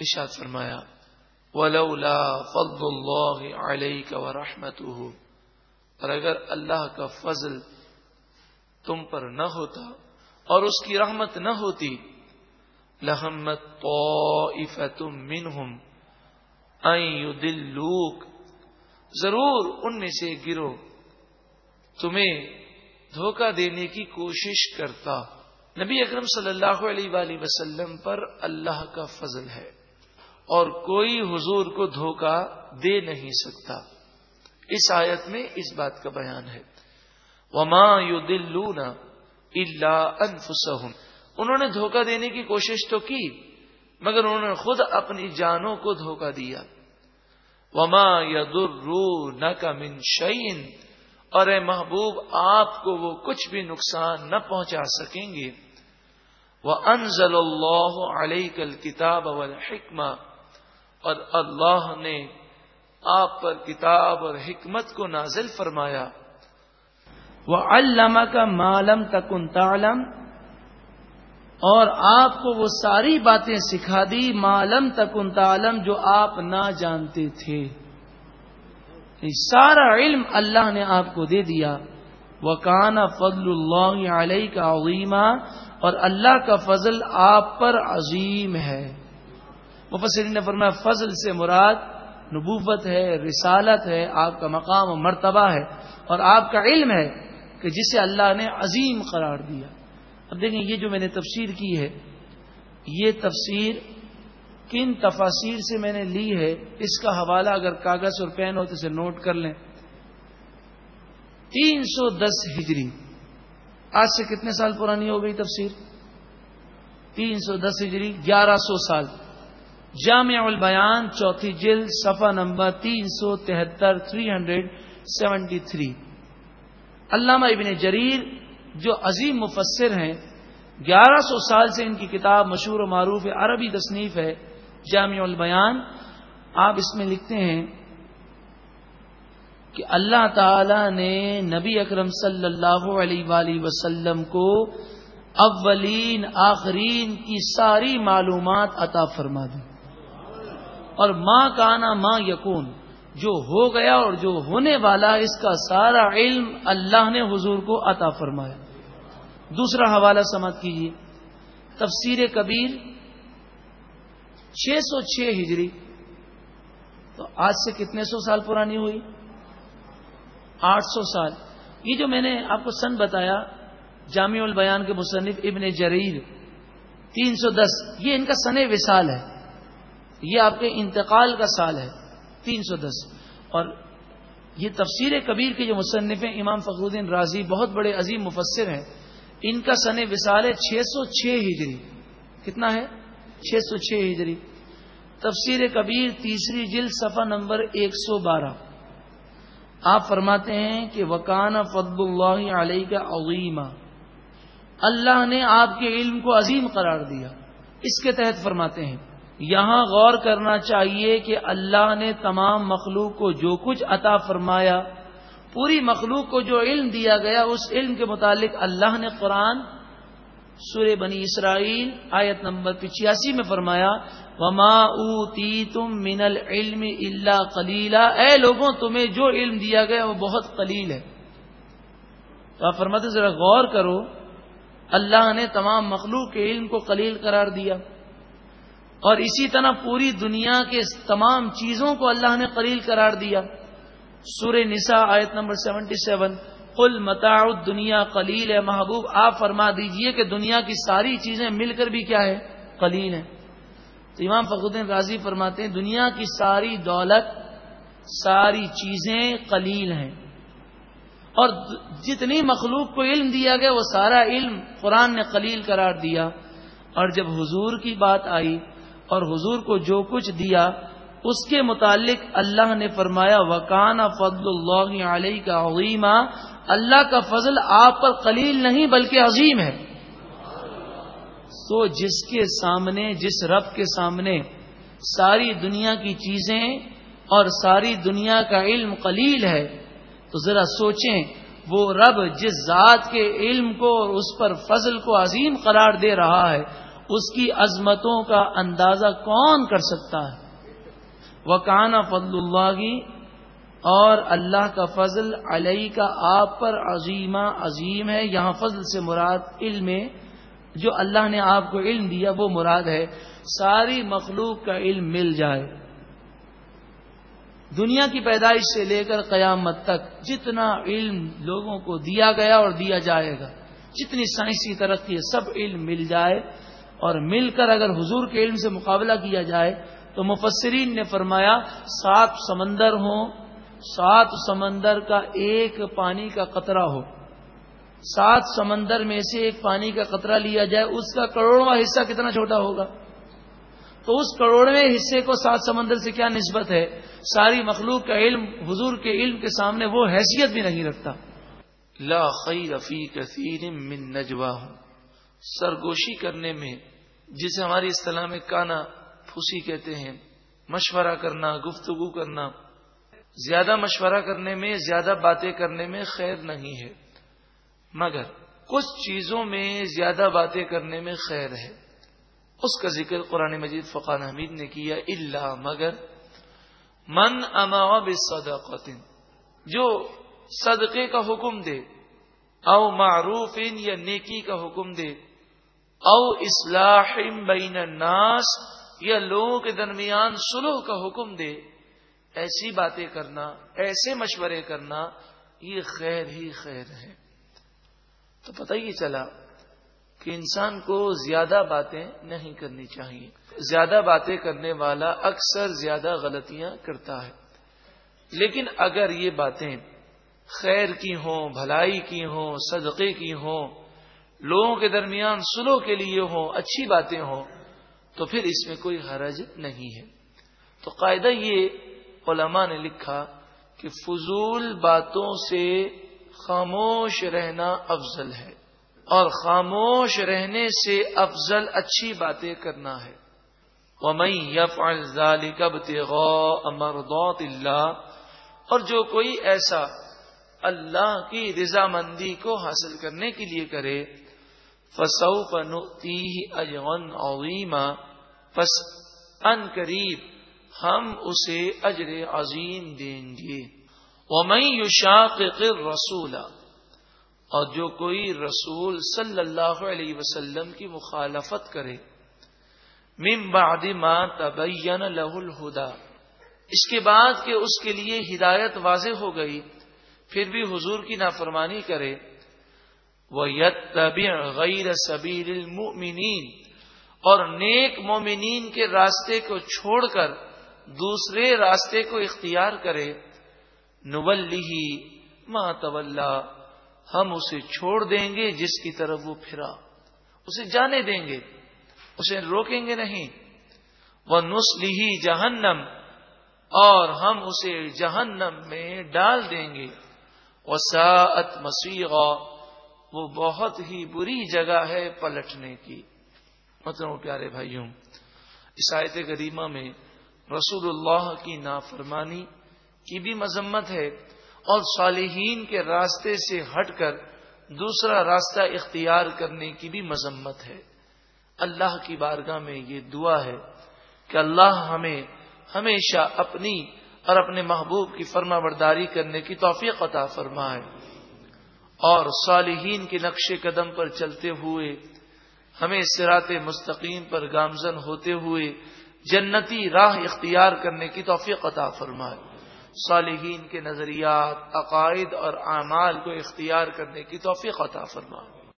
اشاد فرمایا، ولولا فضل اللہ علیہ و اور اگر اللہ کا فضل تم پر نہ ہوتا اور اس کی رحمت نہ ہوتی لحمت تو منہم دلوک ضرور ان میں سے گرو، تمہیں دھوکہ دینے کی کوشش کرتا۔ نبی اکرم صلی اللہ علیہ وآلہ وسلم پر اللہ کا فضل ہے۔ اور کوئی حضور کو دھوکہ دے نہیں سکتا۔ اس آیت میں اس بات کا بیان ہے۔ وما یو دلون اللہ انہوں نے دھوکہ دینے کی کوشش تو کی، مگر انہوں نے خود اپنی جانوں کو دھوکہ دیا۔ وما یدر کا من شعین اور اے محبوب، آپ کو وہ کچھ بھی نقصان نہ پہنچا سکیں گے۔ وہ انزل اللہ علیہ کل کتاب اور اللہ نے آپ پر کتاب اور حکمت کو نازل فرمایا۔ وہ علامہ کا معلوم تکن تعلم۔ اور آپ کو وہ ساری باتیں سکھا دی معلوم تکن تعلم جو آپ نہ جانتے تھے۔ سارا علم اللہ نے آپ کو دے دیا۔ وہ کانا فضل اللہ علیہ کا عظیمہ اور اللہ کا فضل آپ پر عظیم ہے۔ مفسرین نے فرمایا، فضل سے مراد نبوت ہے، رسالت ہے، آپ کا مقام و مرتبہ ہے اور آپ کا علم ہے کہ جسے اللہ نے عظیم قرار دیا۔ اب دیکھیں، یہ جو میں نے تفسیر کی ہے، یہ تفسیر کن تفاصیر سے میں نے لی ہے؟ اس کا حوالہ اگر کاغذ اور پین ہو تو اسے نوٹ کر لیں۔ تین سو دس ہجری۔ آج سے کتنے سال پرانی ہو گئی تفسیر؟ تین سو دس ہجری، گیارہ سو سال۔ جامع البیان، چوتھی جلد، صفحہ نمبر تین سو تہتر تھری ہنڈریڈ سیونٹی تھری علامہ ابن جریر، جو عظیم مفسر ہیں، گیارہ سو سال سے ان کی کتاب مشہور و معروف عربی تصنیف ہے، جامع البیان۔ آپ اس میں لکھتے ہیں کہ اللہ تعالی نے نبی اکرم صلی اللہ علیہ وآلہ وسلم کو اولین، آخرین کی ساری معلومات عطا فرما دی۔ اور ماں کانا ماں یقون جو ہو گیا اور جو ہونے والا اس کا سارا علم اللہ نے حضور کو عطا فرمایا۔ دوسرا حوالہ سماعت کیجیے۔ تفسیر کبیر، چھ سو چھ ہجری۔ تو آج سے کتنے سو سال پرانی ہوئی؟ آٹھ سو سال۔ یہ جو میں نے آپ کو سن بتایا، جامع البیان کے مصنف ابن جریر، تین سو دس، یہ ان کا سن وصال ہے۔ یہ آپ کے انتقال کا سال ہے، تین سو دس۔ اور یہ تفسیر کبیر کے جو مصنف ہیں، امام فخر الدین راضی بہت بڑے عظیم مفسر ہیں۔ ان کا سن وسال ہے چھ سو چھ ہجری۔ کتنا ہے؟ چھ سو چھ ہجری۔ تفسیر کبیر تیسری جلد صفحہ نمبر ایک سو بارہ۔ آپ فرماتے ہیں کہ وکان فضل اللہ علیہ کا عظیمہ اللہ نے آپ کے علم کو عظیم قرار دیا۔ اس کے تحت فرماتے ہیں۔ یہاں غور کرنا چاہیے کہ اللہ نے تمام مخلوق کو جو کچھ عطا فرمایا، پوری مخلوق کو جو علم دیا گیا، اس علم کے متعلق اللہ نے قرآن سور بنی اسرائیل، آیت نمبر پچاسی میں فرمایا، وما او تی تم من العلم اللہ کلیلہ اے لوگوں، تمہیں جو علم دیا گیا وہ بہت قلیل ہے۔ تو آپ فرماتے ذرا غور کرو، اللہ نے تمام مخلوق کے علم کو قلیل قرار دیا۔ اور اسی طرح پوری دنیا کے تمام چیزوں کو اللہ نے قلیل قرار دیا۔ سورہ نساء آیت نمبر سیونٹی سیون۔ کل متا دنیا قلیل ہے محبوب، آپ فرما دیجیے کہ دنیا کی ساری چیزیں مل کر بھی کیا ہے؟ قلیل ہے تو امام فخر راضی فرماتے ہیں، دنیا کی ساری دولت، ساری چیزیں قلیل ہیں۔ اور جتنی مخلوق کو علم دیا گیا، وہ سارا علم قرآن نے قلیل قرار دیا۔ اور جب حضور کی بات آئی اور حضور کو جو کچھ دیا، اس کے متعلق اللہ نے فرمایا وکان فضل اللہ علیہ کا عظیمہ اللہ کا فضل آپ پر قلیل نہیں بلکہ عظیم ہے۔ تو جس کے سامنے، جس رب کے سامنے ساری دنیا کی چیزیں اور ساری دنیا کا علم قلیل ہے، تو ذرا سوچیں، وہ رب جس ذات کے علم کو اور اس پر فضل کو عظیم قرار دے رہا ہے اس کی عظمتوں کا اندازہ کون کر سکتا ہے؟ وہ کانا فضل اللہ کی اور اللہ کا فضل علیہ کا آپ پر عظیمہ عظیم ہے۔ یہاں فضل سے مراد علم ہے۔ جو اللہ نے آپ کو علم دیا، وہ مراد ہے۔ ساری مخلوق کا علم مل جائے۔ دنیا کی پیدائش سے لے کر قیامت تک جتنا علم لوگوں کو دیا گیا اور دیا جائے گا، جتنی سائنسی ترقی ہے، سب علم مل جائے۔ اور مل کر اگر حضور کے علم سے مقابلہ کیا جائے، تو مفسرین نے فرمایا، سات سمندر ہوں، سات سمندر کا ایک پانی کا قطرہ ہو۔ سات سمندر میں سے ایک پانی کا قطرہ لیا جائے، اس کا کروڑواں حصہ کتنا چھوٹا ہوگا؟ تو اس کروڑویں حصے کو سات سمندر سے کیا نسبت ہے؟ ساری مخلوق کا علم، حضور کے علم کے سامنے وہ حیثیت بھی نہیں رکھتا۔ لا خیر فی کثیر من نجوا سرگوشی کرنے میں جسے ہماری اصطلاح میں کانا پھوسی کہتے ہیں، مشورہ کرنا، گفتگو کرنا۔ زیادہ مشورہ کرنے میں، زیادہ باتیں کرنے میں خیر نہیں ہے۔ مگر کچھ چیزوں میں زیادہ باتیں کرنے میں خیر ہے۔ اس کا ذکر قرآن مجید فقان حمید نے کیا اللہ مگر من اما صدقت جو صدقے کا حکم دے، او معروف یا نیکی کا حکم دے۔ او اصلاح بین الناس، یا لوگوں کے درمیان سلو کا حکم دے۔ ایسی باتیں کرنا، ایسے مشورے کرنا، یہ خیر ہی خیر ہے۔ تو پتہ ہی چلا کہ انسان کو زیادہ باتیں نہیں کرنی چاہیے۔ زیادہ باتیں کرنے والا اکثر زیادہ غلطیاں کرتا ہے۔ لیکن اگر یہ باتیں خیر کی ہوں، بھلائی کی ہوں، صدقے کی ہوں لوگوں کے درمیان سلو کے لیے ہوں، اچھی باتیں ہوں، تو پھر اس میں کوئی حرج نہیں ہے۔ تو قاعدہ یہ علماء نے لکھا کہ فضول باتوں سے خاموش رہنا افضل ہے اور خاموش رہنے سے افضل اچھی باتیں کرنا ہے۔ یف الزالی کب امردوت اللہ اور جو کوئی ایسا اللہ کی رضامندی کو حاصل کرنے کے لیے کرے فسو پنتی اجغن اویما پس ان قریب ہم اسے اجر عظیم دیں گے۔ وہ یوشاق رسولہ اور جو کوئی رسول صلی اللہ علیہ وسلم کی مخالفت کرے۔ مم بعد ما تبین له الہدا اس کے بعد کہ اس کے لیے ہدایت واضح ہو گئی، پھر بھی حضور کی نافرمانی کرے۔ وہ غیر سبیر المؤمنین اور نیک مومنین کے راستے کو چھوڑ کر دوسرے راستے کو اختیار کرے۔ نولی ما طلّہ ہم اسے چھوڑ دیں گے جس کی طرف وہ پھرا۔ اسے جانے دیں گے۔ اسے روکیں گے نہیں۔ وہ نسلی جہنم۔ اور ہم اسے جہنم میں ڈال دیں گے۔ وہ سات وہ بہت ہی بری جگہ ہے پلٹنے کی۔ مطلب پیارے بھائیوں عیسائیت کریمہ میں رسول اللہ کی نافرمانی کی بھی مذمت ہے اور صالحین کے راستے سے ہٹ کر دوسرا راستہ اختیار کرنے کی بھی مذمت ہے۔ اللہ کی بارگاہ میں یہ دعا ہے کہ اللہ ہمیں ہمیشہ اپنی اور اپنے محبوب کی فرما برداری کرنے کی توفیق عطا فرمائے۔ اور صالحین کے نقش قدم پر چلتے ہوئے، ہمیں سرات مستقیم پر گامزن ہوتے ہوئے جنتی راہ اختیار کرنے کی توفیق عطا فرمائے۔ صالحین کے نظریات، عقائد اور اعمال کو اختیار کرنے کی توفیق عطا فرمائے۔